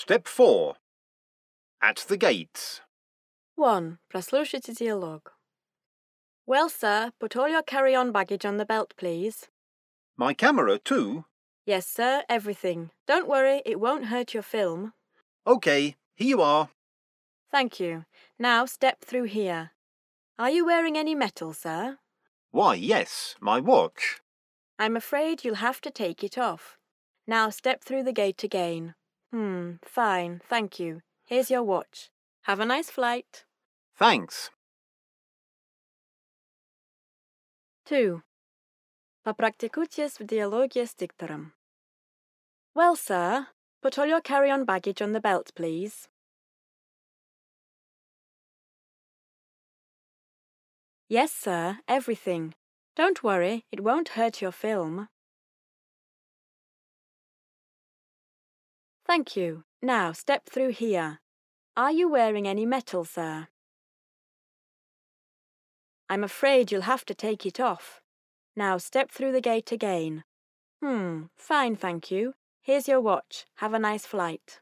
Step 4. At the gates. 1. Прослушайте диалог. Well, sir, put all your carry-on baggage on the belt, please. My camera too? Yes, sir, everything. Don't worry, it won't hurt your film. OK, here you are. Thank you. Now step through here. Are you wearing any metal, sir? Why, yes, my watch. I'm afraid you'll have to take it off. Now step through the gate again. Hmm, fine, thank you. Here's your watch. Have a nice flight. Thanks. 2. Попрактикуйтесь в диалоге с диктором. Well, sir, put all your carry-on baggage on the belt, please. Yes, sir, everything. Don't worry, it won't hurt your film. Thank you. Now step through here. Are you wearing any metal, sir? I'm afraid you'll have to take it off. Now step through the gate again. Hmm, fine, thank you. Here's your watch. Have a nice flight.